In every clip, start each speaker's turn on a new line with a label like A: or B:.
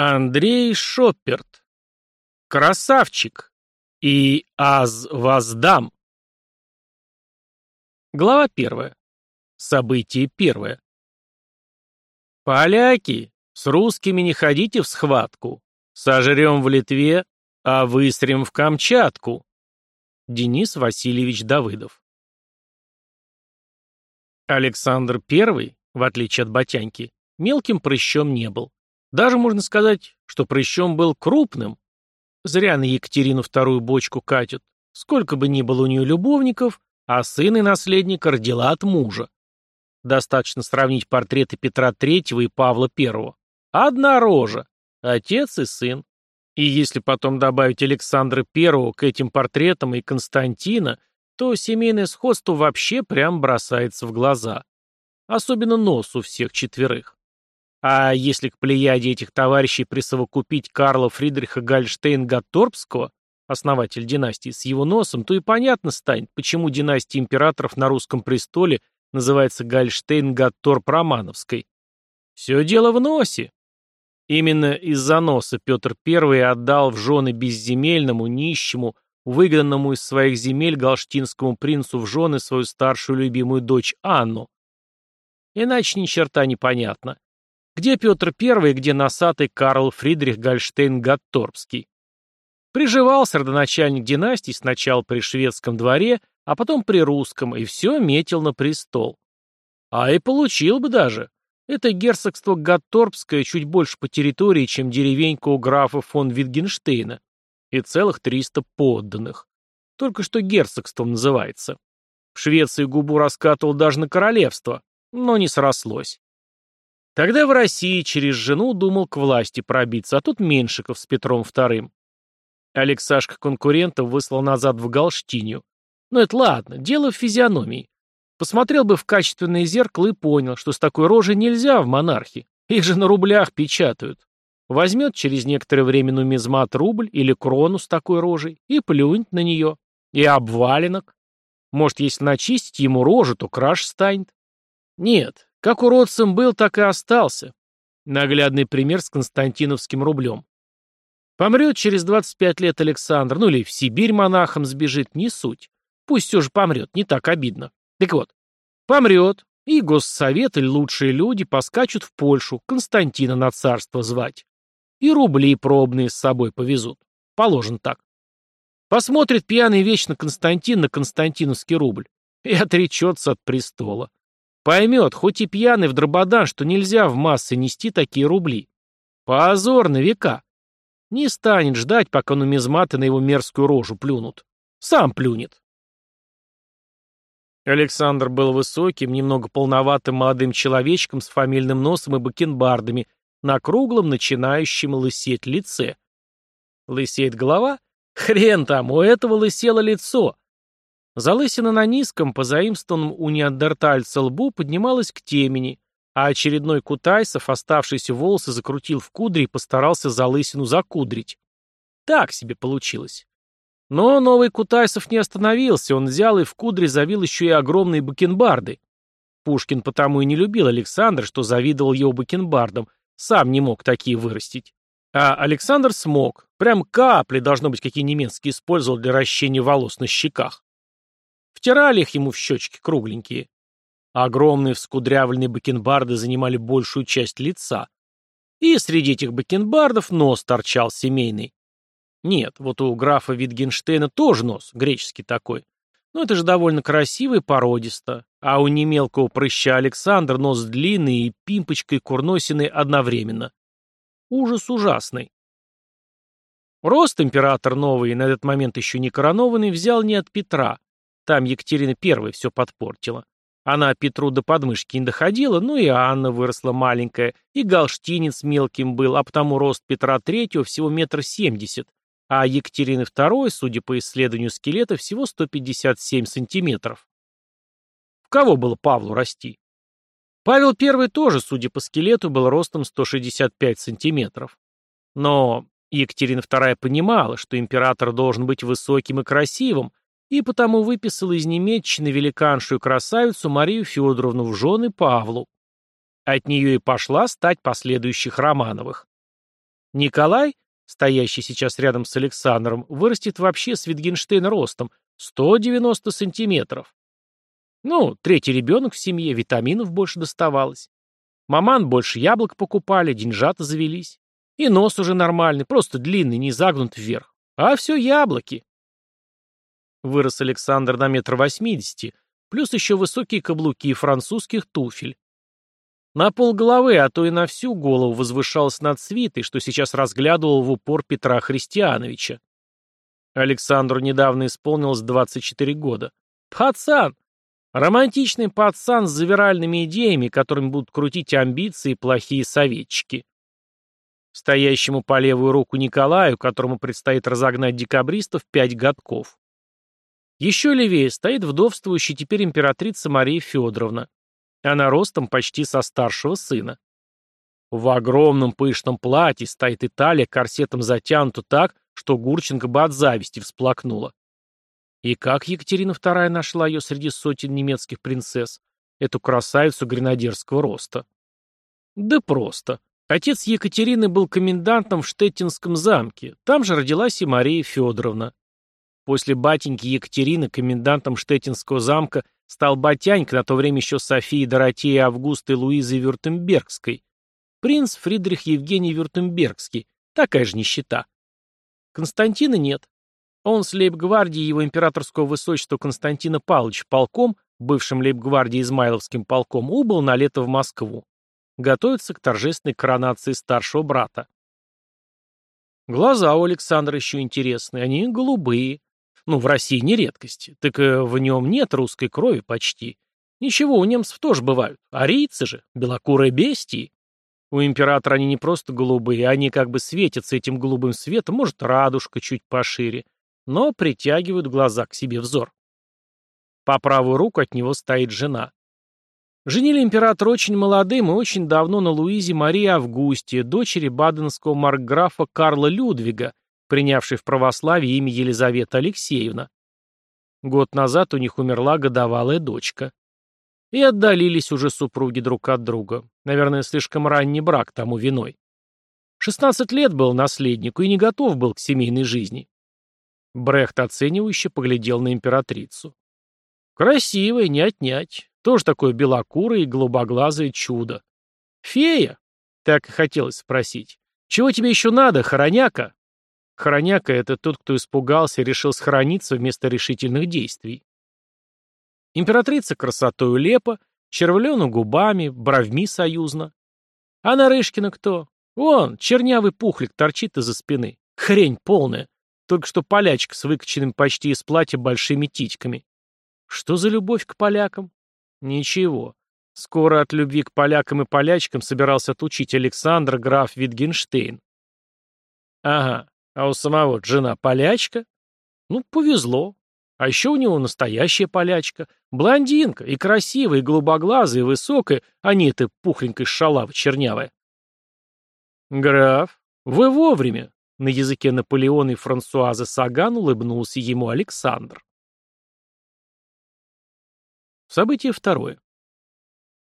A: Андрей Шопперт. Красавчик. И аз воздам. Глава первая. Событие первое. Поляки, с русскими не ходите в схватку. Сожрем в Литве, а выстрем в Камчатку. Денис Васильевич Давыдов. Александр I, в отличие от Батяньки, мелким прыщом не был. Даже можно сказать, что прыщом был крупным. Зря на Екатерину вторую бочку катят. Сколько бы ни было у нее любовников, а сын и наследник родила от мужа. Достаточно сравнить портреты Петра III и Павла I. Одна рожа. Отец и сын. И если потом добавить Александра I к этим портретам и Константина, то семейное сходство вообще прям бросается в глаза. Особенно нос у всех четверых. А если к плеяде этих товарищей присовокупить Карла Фридриха Гальштейн-Гатторпского, основатель династии, с его носом, то и понятно станет, почему династия императоров на русском престоле называется Гальштейн-Гатторп-Романовской. Все дело в носе. Именно из-за носа Петр I отдал в жены безземельному, нищему, выгнанному из своих земель галштинскому принцу в жены свою старшую любимую дочь Анну. Иначе ни черта не понятно. Где Петр I и где носатый Карл Фридрих Гольштейн-Гатторпский? Приживался родоначальник династии сначала при шведском дворе, а потом при русском, и все метил на престол. А и получил бы даже. Это герцогство Гатторпское чуть больше по территории, чем деревенька у графа фон Витгенштейна. И целых 300 подданных. Только что герцогством называется. В Швеции губу раскатывал даже на королевство, но не срослось. Тогда в России через жену думал к власти пробиться, а тут Меншиков с Петром II. Алексашка конкурентов выслал назад в Галштинию. Но это ладно, дело в физиономии. Посмотрел бы в качественное зеркало и понял, что с такой рожей нельзя в монархии. Их же на рублях печатают. Возьмет через некоторое время нумизмат рубль или крону с такой рожей и плюнет на нее. И обваленок. Может, если начистить ему рожу, то краш станет. Нет, как уродцем был, так и остался. Наглядный пример с константиновским рублем. Помрет через 25 лет Александр, ну или в Сибирь монахом сбежит, не суть. Пусть все же помрет, не так обидно. Так вот, помрет, и госсовет или лучшие люди поскачут в Польшу, Константина на царство звать. И рубли пробные с собой повезут. Положен так. Посмотрит пьяный вечно Константин на константиновский рубль и отречется от престола. Поймет, хоть и пьяный в дрободан, что нельзя в массы нести такие рубли. Позор на века. Не станет ждать, пока нумизматы на его мерзкую рожу плюнут. Сам плюнет. Александр был высоким, немного полноватым молодым человечком с фамильным носом и бакенбардами на круглом, начинающем лысеть лице. Лысеет голова? Хрен там, у этого лысело лицо. Залысина на низком, позаимствованном у неандертальца лбу, поднималась к темени, а очередной Кутайсов оставшиеся волосы закрутил в кудри и постарался залысину закудрить. Так себе получилось. Но новый Кутайсов не остановился, он взял и в кудре завил еще и огромные бакенбарды. Пушкин потому и не любил Александра, что завидовал его бакенбардам, сам не мог такие вырастить. А Александр смог, прям капли, должно быть, какие немецкие использовал для ращения волос на щеках. Втирали их ему в щечки кругленькие. Огромные вскудрявленные бакенбарды занимали большую часть лица. И среди этих бакенбардов нос торчал семейный. Нет, вот у графа Витгенштейна тоже нос, греческий такой. Но это же довольно красиво и породисто. А у немелкого прыща Александр нос длинный и пимпочкой курносиной одновременно. Ужас ужасный. Рост император новый, на этот момент еще не коронованный, взял не от Петра, там Екатерина I все подпортила. Она Петру до подмышки не доходила, ну и Анна выросла маленькая, и Галштинец мелким был, а потому рост Петра Третьего всего метр семьдесят, а Екатерины II, судя по исследованию скелета, всего 157 сантиметров. В кого было Павлу расти? Павел I тоже, судя по скелету, был ростом 165 сантиметров. Но Екатерина II понимала, что император должен быть высоким и красивым, и потому выписал из немецчины великаншую красавицу Марию Федоровну в жены Павлу. От нее и пошла стать последующих Романовых. Николай, стоящий сейчас рядом с Александром, вырастет вообще с Витгенштейна ростом 190 сантиметров. Ну, третий ребенок в семье, витаминов больше доставалось. Маман больше яблок покупали, деньжата завелись. И нос уже нормальный, просто длинный, не загнут вверх. А все яблоки. Вырос Александр на метр восьмидесяти, плюс еще высокие каблуки французских туфель. На пол головы, а то и на всю голову возвышался над свитой, что сейчас разглядывал в упор Петра Христиановича. Александру недавно исполнилось 24 года. Пацан! Романтичный пацан с завиральными идеями, которыми будут крутить амбиции плохие советчики. Стоящему по левую руку Николаю, которому предстоит разогнать декабристов, пять годков. Еще левее стоит вдовствующая теперь императрица Мария Федоровна. Она ростом почти со старшего сына. В огромном пышном платье стоит Италия корсетом затянута так, что Гурченко бы от зависти всплакнула. И как Екатерина II нашла ее среди сотен немецких принцесс, эту красавицу гренадерского роста? Да просто. Отец Екатерины был комендантом в Штеттинском замке, там же родилась и Мария Федоровна. После батеньки Екатерины комендантом Штеттинского замка стал батянька, на то время еще Софии Доротея Августы Луизы Вюртембергской. Принц Фридрих Евгений Вюртембергский. Такая же нищета. Константина нет. Он с лейб-гвардии его императорского высочества Константина Павловича полком, бывшим лейб-гвардии Измайловским полком, убыл на лето в Москву. Готовится к торжественной коронации старшего брата. Глаза у Александра еще интересные, они голубые. Ну, в России не редкость. Так э, в нем нет русской крови почти. Ничего, у немцев тоже бывают. Арийцы же, белокурые бестии. У императора они не просто голубые, они как бы светятся этим голубым светом, может, радужка чуть пошире но притягивают глаза к себе взор. По правую руку от него стоит жена. Женили императора очень молодым и очень давно на Луизе Марии Августе, дочери баденского маркграфа Карла Людвига, принявшей в православие имя Елизавета Алексеевна. Год назад у них умерла годовалая дочка. И отдалились уже супруги друг от друга. Наверное, слишком ранний брак тому виной. 16 лет был наследнику и не готов был к семейной жизни. Брехт оценивающе поглядел на императрицу. Красивая, не отнять. Тоже такое белокурое и голубоглазое чудо. Фея? Так и хотелось спросить. Чего тебе еще надо, хороняка? Хороняка — это тот, кто испугался и решил схорониться вместо решительных действий. Императрица красотой лепа, червлену губами, бровьми союзно. А Нарышкина кто? Вон, чернявый пухлик торчит из-за спины. Хрень полная. Только что полячка с выкачанными почти из платья большими титьками. Что за любовь к полякам? Ничего. Скоро от любви к полякам и полячкам собирался отучить Александр граф Витгенштейн. Ага, а у самого жена полячка? Ну, повезло. А еще у него настоящая полячка. Блондинка, и красивая, и голубоглазая, и высокая, а не эта пухленькая шалава чернявая. Граф, вы вовремя. На языке Наполеона и Франсуаза Саган улыбнулся ему Александр. Событие второе.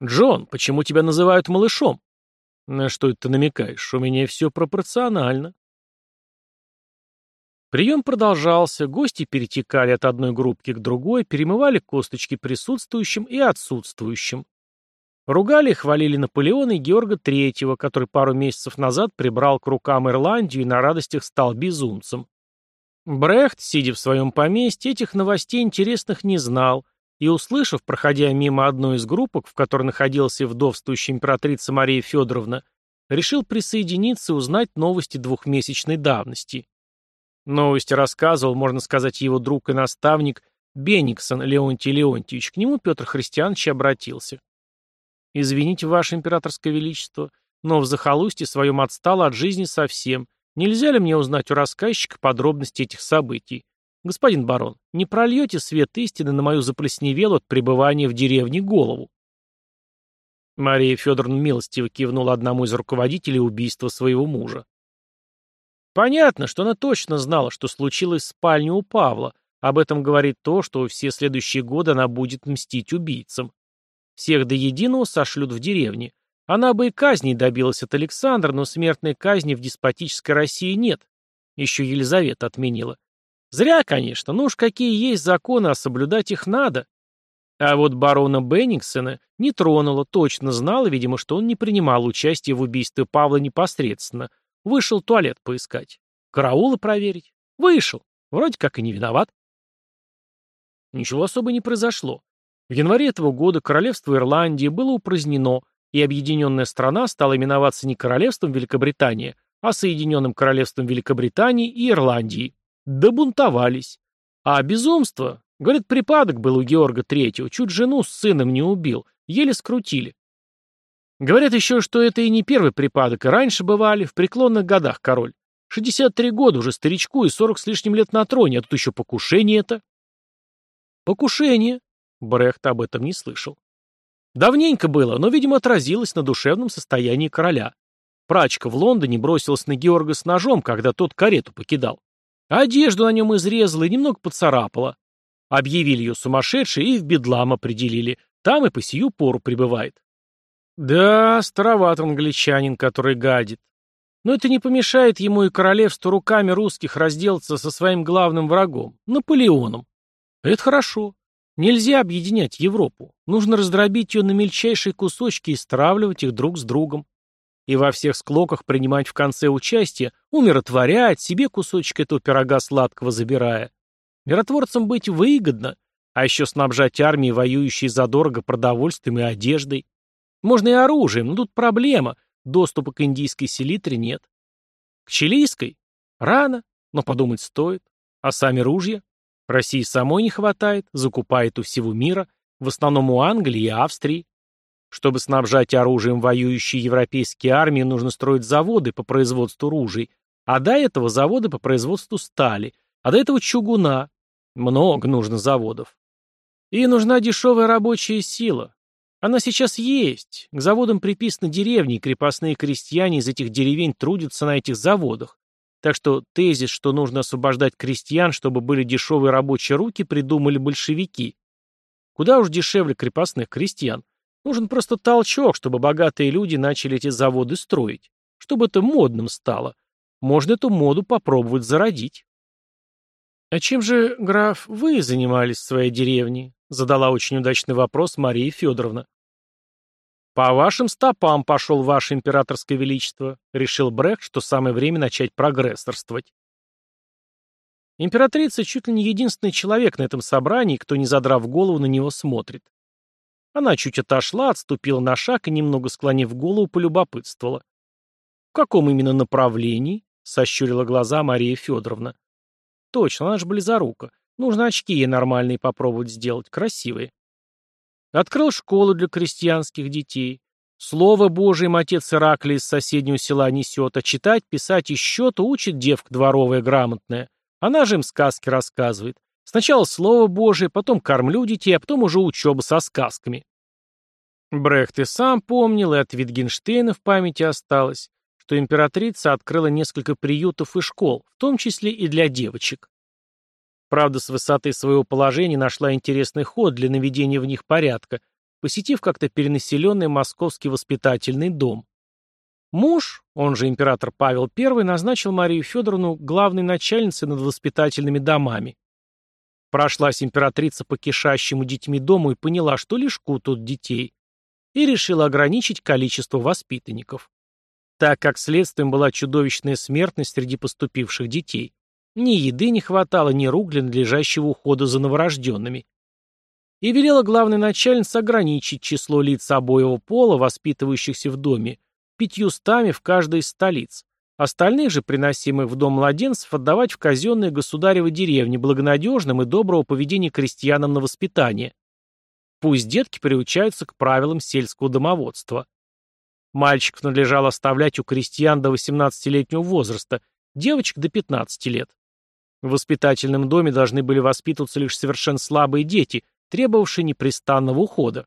A: «Джон, почему тебя называют малышом?» «На что это намекаешь? У меня все пропорционально». Прием продолжался, гости перетекали от одной группки к другой, перемывали косточки присутствующим и отсутствующим. Ругали и хвалили Наполеона и Георга III, который пару месяцев назад прибрал к рукам Ирландию и на радостях стал безумцем. Брехт, сидя в своем поместье, этих новостей интересных не знал, и, услышав, проходя мимо одной из группок, в которой находилась и вдовствующая императрица Мария Федоровна, решил присоединиться и узнать новости двухмесячной давности. Новости рассказывал, можно сказать, его друг и наставник Бениксон Леонтий Леонтьевич. К нему Петр Христианович обратился. «Извините, Ваше Императорское Величество, но в захолустье своем отстало от жизни совсем. Нельзя ли мне узнать у рассказчика подробности этих событий? Господин барон, не прольете свет истины на мою заплесневелую от пребывания в деревне голову?» Мария Федоровна милостиво кивнула одному из руководителей убийства своего мужа. Понятно, что она точно знала, что случилось в спальне у Павла. Об этом говорит то, что все следующие годы она будет мстить убийцам. Всех до единого сошлют в деревне, Она бы и казней добилась от Александра, но смертной казни в деспотической России нет. Еще Елизавета отменила. Зря, конечно, ну уж какие есть законы, а соблюдать их надо. А вот барона Беннингсона не тронула, точно знала, видимо, что он не принимал участия в убийстве Павла непосредственно. Вышел туалет поискать. Караулы проверить. Вышел. Вроде как и не виноват. Ничего особо не произошло. В январе этого года королевство Ирландии было упразднено, и объединенная страна стала именоваться не королевством Великобритании, а Соединенным королевством Великобритании и Ирландии. Добунтовались. А безумство, говорят, припадок был у Георга Третьего, чуть жену с сыном не убил, еле скрутили. Говорят еще, что это и не первый припадок, и раньше бывали, в преклонных годах король. 63 года уже старичку и 40 с лишним лет на троне, а тут еще покушение это. Покушение. Брехт об этом не слышал. Давненько было, но, видимо, отразилось на душевном состоянии короля. Прачка в Лондоне бросилась на Георга с ножом, когда тот карету покидал. Одежду на нем изрезала и немного поцарапала. Объявили ее сумасшедшей и в бедлам определили. Там и по сию пору пребывает. Да, староват англичанин, который гадит. Но это не помешает ему и королевству руками русских разделаться со своим главным врагом, Наполеоном. Это хорошо. Нельзя объединять Европу. Нужно раздробить ее на мельчайшие кусочки и стравливать их друг с другом. И во всех склоках принимать в конце участие, умиротворять, себе кусочек этого пирога сладкого забирая. Миротворцам быть выгодно, а еще снабжать армии, воюющие задорого продовольствием и одеждой. Можно и оружием, но тут проблема. Доступа к индийской селитре нет. К чилийской? Рано, но подумать стоит. А сами ружья? России самой не хватает, закупает у всего мира, в основном у Англии и Австрии. Чтобы снабжать оружием воюющие европейские армии, нужно строить заводы по производству ружей, а до этого заводы по производству стали, а до этого чугуна. Много нужно заводов. И нужна дешевая рабочая сила. Она сейчас есть. К заводам приписаны деревни, и крепостные крестьяне из этих деревень трудятся на этих заводах. Так что тезис, что нужно освобождать крестьян, чтобы были дешевые рабочие руки, придумали большевики. Куда уж дешевле крепостных крестьян. Нужен просто толчок, чтобы богатые люди начали эти заводы строить. Чтобы это модным стало. Можно эту моду попробовать зародить. «А чем же, граф, вы занимались в своей деревне?» Задала очень удачный вопрос Мария Федоровна. «По вашим стопам пошел ваше императорское величество», — решил Брехт, что самое время начать прогрессорствовать. Императрица чуть ли не единственный человек на этом собрании, кто, не задрав голову, на него смотрит. Она чуть отошла, отступила на шаг и, немного склонив голову, полюбопытствовала. «В каком именно направлении?» — сощурила глаза Мария Федоровна. «Точно, она же близорука. Нужно очки ей нормальные попробовать сделать, красивые». Открыл школу для крестьянских детей. Слово Божие им отец Ираклий из соседнего села несет, а читать, писать и счет учит девка дворовая грамотная. Она же им сказки рассказывает. Сначала Слово Божие, потом кормлю детей, а потом уже учеба со сказками. Брехт и сам помнил, и от Витгенштейна в памяти осталось, что императрица открыла несколько приютов и школ, в том числе и для девочек. Правда, с высоты своего положения нашла интересный ход для наведения в них порядка, посетив как-то перенаселенный московский воспитательный дом. Муж, он же император Павел I, назначил Марию Федоровну главной начальницей над воспитательными домами. Прошлась императрица по кишащему детьми дому и поняла, что лишку тут детей, и решила ограничить количество воспитанников. Так как следствием была чудовищная смертность среди поступивших детей. Ни еды не хватало, ни рук для надлежащего ухода за новорожденными. И велела главной начальнице ограничить число лиц обоего пола, воспитывающихся в доме, пятьюстами в каждой из столиц. Остальных же, приносимых в дом младенцев, отдавать в казенные государевы деревни благонадежным и доброго поведения крестьянам на воспитание. Пусть детки приучаются к правилам сельского домоводства. Мальчиков надлежало оставлять у крестьян до 18-летнего возраста, девочек до 15 лет. В воспитательном доме должны были воспитываться лишь совершенно слабые дети, требовавшие непрестанного ухода.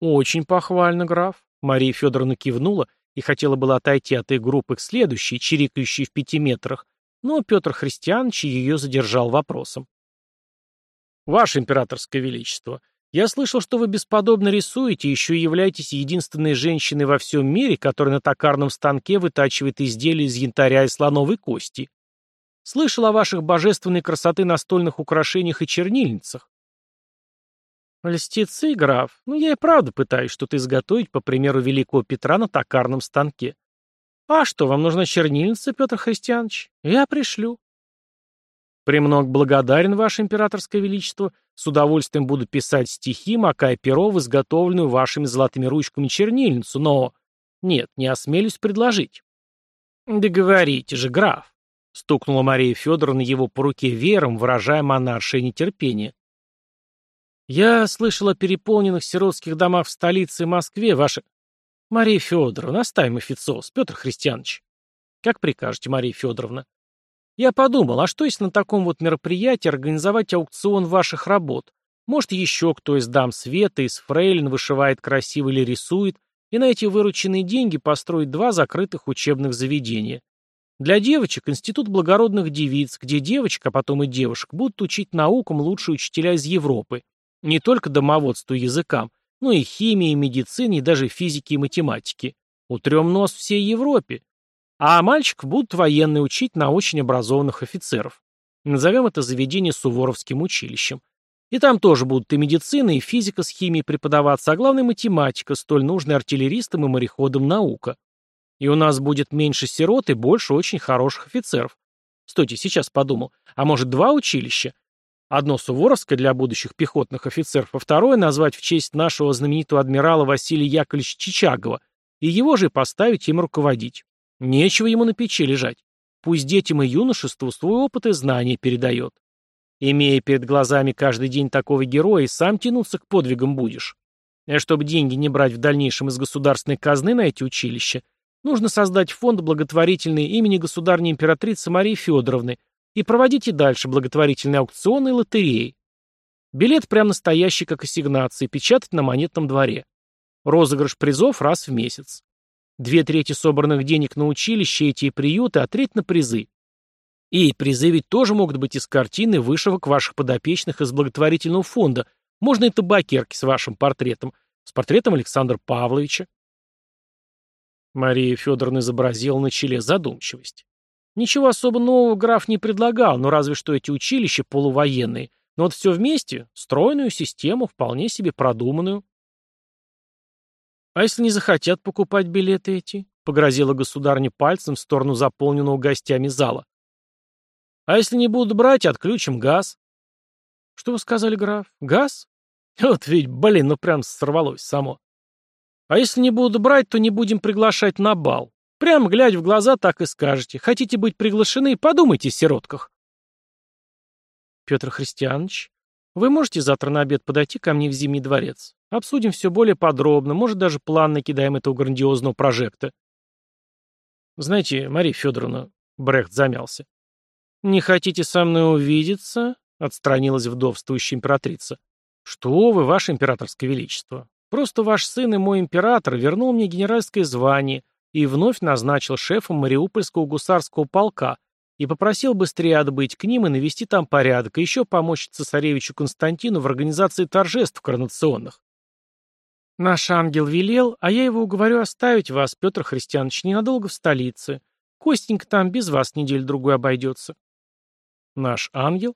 A: «Очень похвально, граф», — Мария Федоровна кивнула и хотела было отойти от их группы к следующей, чирикающей в пяти метрах, но Петр Христианович ее задержал вопросом. «Ваше императорское величество, Я слышал, что вы бесподобно рисуете и еще являетесь единственной женщиной во всем мире, которая на токарном станке вытачивает изделия из янтаря и слоновой кости. Слышал о ваших божественной красоты настольных украшениях и чернильницах. Льстецы, граф, ну я и правда пытаюсь что-то изготовить по примеру великого Петра на токарном станке. А что, вам нужна чернильница, Петр Христианович? Я пришлю. Премног благодарен, Ваше Императорское Величество. С удовольствием буду писать стихи, макая перо в изготовленную вашими золотыми ручками чернильницу, но... Нет, не осмелюсь предложить. Да говорите же, граф. Стукнула Мария Федоровна его по руке веером, выражая монаршее нетерпение. Я слышал о переполненных сиротских домах в столице Москве, Ваше... Мария Федоровна, оставим официоз, Петр Христианович. Как прикажете, Мария Федоровна. Я подумал, а что если на таком вот мероприятии организовать аукцион ваших работ? Может, еще кто из дам света, из фрейлин вышивает красиво или рисует, и на эти вырученные деньги построить два закрытых учебных заведения. Для девочек – Институт благородных девиц, где девочек, а потом и девушек, будут учить наукам лучшие учителя из Европы. Не только домоводству и языкам, но и химии, медицине, и даже физике и математике. Утрем нос всей Европе. А мальчиков будут военные учить на очень образованных офицеров. Назовем это заведение Суворовским училищем. И там тоже будут и медицина, и физика с химией преподаваться, а главное математика, столь нужная артиллеристам и мореходам наука. И у нас будет меньше сирот и больше очень хороших офицеров. Стойте, сейчас подумал. А может два училища? Одно Суворовское для будущих пехотных офицеров, а второе назвать в честь нашего знаменитого адмирала Василия Яковлевича Чичагова, и его же поставить им руководить. Нечего ему на печи лежать. Пусть детям и юношеству свой опыт и знания передает. Имея перед глазами каждый день такого героя, сам тянуться к подвигам будешь. А чтобы деньги не брать в дальнейшем из государственной казны на эти училища, нужно создать фонд благотворительный имени государни императрицы Марии Федоровны и проводить и дальше благотворительные аукционы и лотереи. Билет прям настоящий, как ассигнации, печатать на монетном дворе. Розыгрыш призов раз в месяц. Две трети собранных денег на училище, эти приюты, а треть на призы. И призы ведь тоже могут быть из картины вышивок ваших подопечных из благотворительного фонда. Можно и табакерки с вашим портретом. С портретом Александра Павловича. Мария Федоровна изобразила на челе задумчивость. Ничего особо нового граф не предлагал, но разве что эти училища полувоенные. Но вот все вместе, стройную систему, вполне себе продуманную. «А если не захотят покупать билеты эти?» — погрозила государня пальцем в сторону заполненного гостями зала. «А если не будут брать, отключим газ». «Что вы сказали, граф? Газ? Вот ведь, блин, ну прям сорвалось само. А если не будут брать, то не будем приглашать на бал. Прям глядя в глаза, так и скажете. Хотите быть приглашены, подумайте о сиротках». «Петр Христианович, вы можете завтра на обед подойти ко мне в Зимний дворец? Обсудим все более подробно, может, даже план накидаем этого грандиозного прожекта. Знаете, Мария Федоровна, Брехт замялся. Не хотите со мной увидеться? Отстранилась вдовствующая императрица. Что вы, ваше императорское величество? Просто ваш сын и мой император вернул мне генеральское звание и вновь назначил шефом Мариупольского гусарского полка и попросил быстрее отбыть к ним и навести там порядок, и еще помочь цесаревичу Константину в организации торжеств коронационных. Наш ангел велел, а я его уговорю оставить вас, Петр Христианович, ненадолго в столице. Костенька там без вас неделю-другую обойдется. Наш ангел?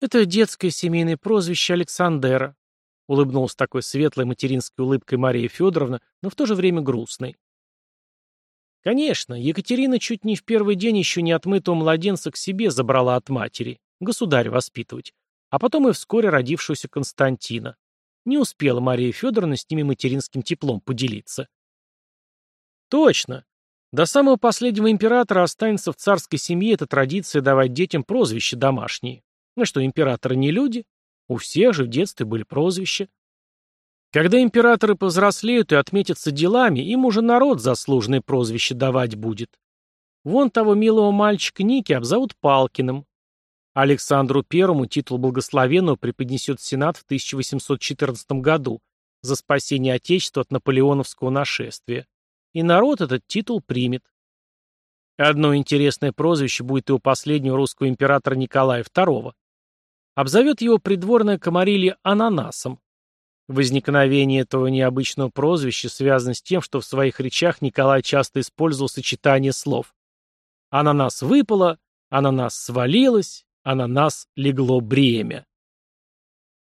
A: Это детское семейное прозвище Александера. Улыбнулась такой светлой материнской улыбкой Мария Федоровна, но в то же время грустной. Конечно, Екатерина чуть не в первый день еще не отмытого младенца к себе забрала от матери, государя воспитывать, а потом и вскоре родившегося Константина. Не успела Мария Федоровна с ними материнским теплом поделиться. Точно. До самого последнего императора останется в царской семье эта традиция давать детям прозвища домашние. Ну что, императоры не люди? У всех же в детстве были прозвища. Когда императоры повзрослеют и отметятся делами, им уже народ заслуженное прозвище давать будет. Вон того милого мальчика Ники обзовут Палкиным, Александру I титул благословенного преподнесет Сенат в 1814 году за спасение Отечества от наполеоновского нашествия. И народ этот титул примет. Одно интересное прозвище будет и у последнего русского императора Николая II. Обзовет его придворная комарилья ананасом. Возникновение этого необычного прозвища связано с тем, что в своих речах Николай часто использовал сочетание слов. «А на нас выпало», «А на нас свалилось», «А на нас легло бремя».